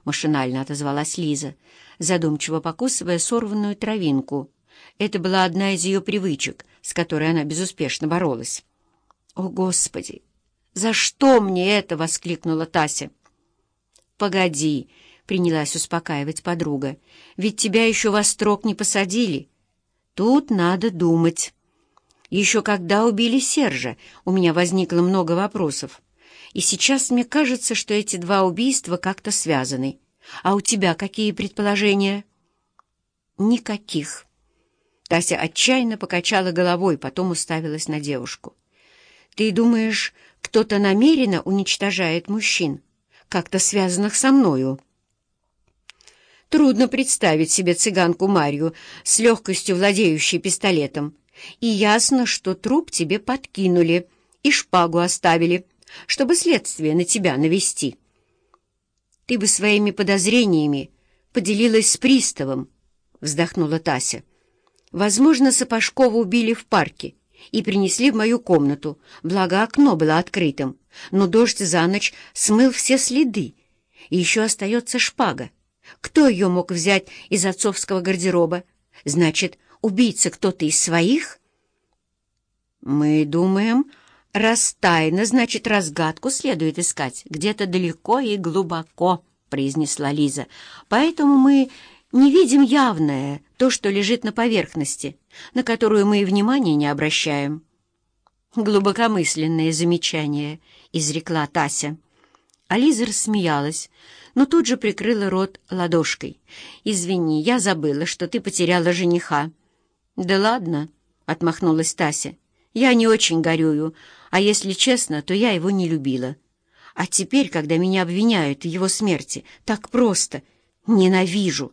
— машинально отозвалась Лиза, задумчиво покусывая сорванную травинку. Это была одна из ее привычек, с которой она безуспешно боролась. «О, Господи! За что мне это?» — воскликнула Тася. «Погоди!» — принялась успокаивать подруга. «Ведь тебя еще во строк не посадили. Тут надо думать. Еще когда убили Сержа, у меня возникло много вопросов. И сейчас мне кажется, что эти два убийства как-то связаны. А у тебя какие предположения?» «Никаких». Тася отчаянно покачала головой, потом уставилась на девушку. «Ты думаешь, кто-то намеренно уничтожает мужчин, как-то связанных со мною?» Трудно представить себе цыганку Марью с легкостью владеющей пистолетом. И ясно, что труп тебе подкинули и шпагу оставили, чтобы следствие на тебя навести. Ты бы своими подозрениями поделилась с приставом, — вздохнула Тася. Возможно, Сапожкова убили в парке и принесли в мою комнату, благо окно было открытым, но дождь за ночь смыл все следы, и еще остается шпага. Кто ее мог взять из отцовского гардероба? Значит, убийца кто-то из своих? Мы думаем, раз тайна, значит, разгадку следует искать где-то далеко и глубоко, произнесла Лиза. Поэтому мы не видим явное, то, что лежит на поверхности, на которую мы и внимания не обращаем. Глубокомысленное замечание, изрекла Тася. А Лиза рассмеялась, но тут же прикрыла рот ладошкой. «Извини, я забыла, что ты потеряла жениха». «Да ладно», — отмахнулась Тася. «Я не очень горюю, а если честно, то я его не любила. А теперь, когда меня обвиняют в его смерти, так просто ненавижу»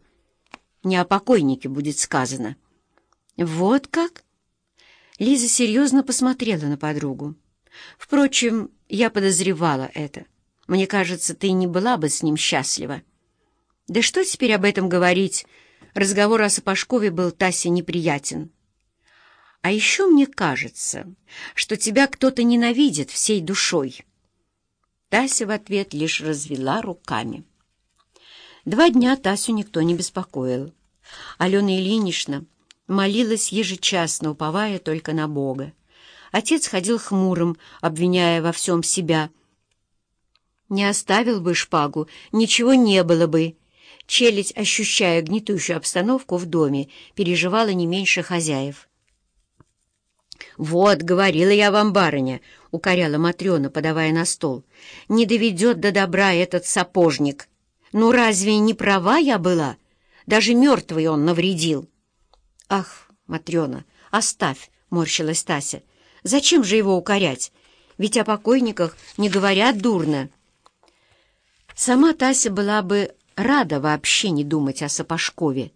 не о покойнике будет сказано. Вот как? Лиза серьезно посмотрела на подругу. Впрочем, я подозревала это. Мне кажется, ты не была бы с ним счастлива. Да что теперь об этом говорить? Разговор о Сапожкове был Тасе неприятен. А еще мне кажется, что тебя кто-то ненавидит всей душой. Тася в ответ лишь развела руками. Два дня Тасю никто не беспокоил. Алена Ильинична молилась ежечасно, уповая только на Бога. Отец ходил хмурым, обвиняя во всем себя. Не оставил бы шпагу, ничего не было бы. Челядь, ощущая гнетущую обстановку в доме, переживала не меньше хозяев. «Вот, говорила я вам, барыня», — укоряла Матрена, подавая на стол, — «не доведет до добра этот сапожник. Ну разве не права я была?» Даже мертвый он навредил. — Ах, Матрена, оставь, — морщилась Тася. — Зачем же его укорять? Ведь о покойниках не говорят дурно. Сама Тася была бы рада вообще не думать о Сапожкове,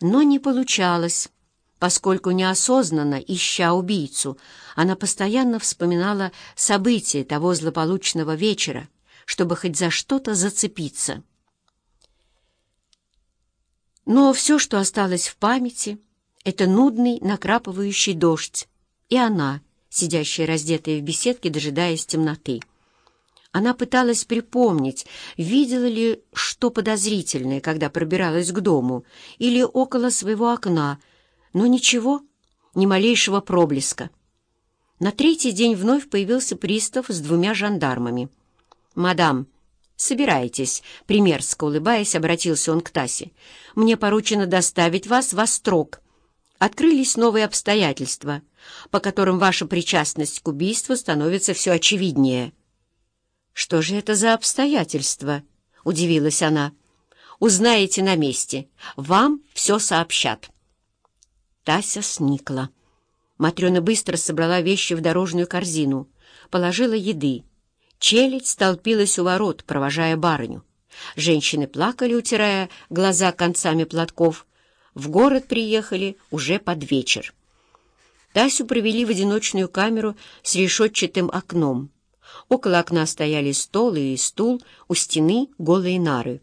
но не получалось, поскольку неосознанно, ища убийцу, она постоянно вспоминала события того злополучного вечера, чтобы хоть за что-то зацепиться. Но все, что осталось в памяти, — это нудный накрапывающий дождь, и она, сидящая раздетая в беседке, дожидаясь темноты. Она пыталась припомнить, видела ли что подозрительное, когда пробиралась к дому, или около своего окна, но ничего, ни малейшего проблеска. На третий день вновь появился пристав с двумя жандармами. «Мадам», «Собирайтесь», — примерзко улыбаясь, обратился он к Тасе. «Мне поручено доставить вас в Острог. Открылись новые обстоятельства, по которым ваша причастность к убийству становится все очевиднее». «Что же это за обстоятельства?» — удивилась она. «Узнаете на месте. Вам все сообщат». Тася сникла. Матрена быстро собрала вещи в дорожную корзину, положила еды, Челядь столпилась у ворот, провожая барыню. Женщины плакали, утирая глаза концами платков. В город приехали уже под вечер. Тасю провели в одиночную камеру с решетчатым окном. Около окна стояли стол и стул, у стены голые нары.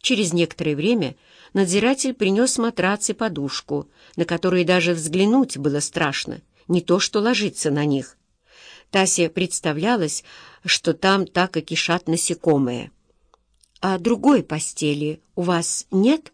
Через некоторое время надзиратель принес матрац и подушку, на которые даже взглянуть было страшно, не то что ложиться на них. Тасе представлялось, что там так и кишат насекомые. «А другой постели у вас нет?»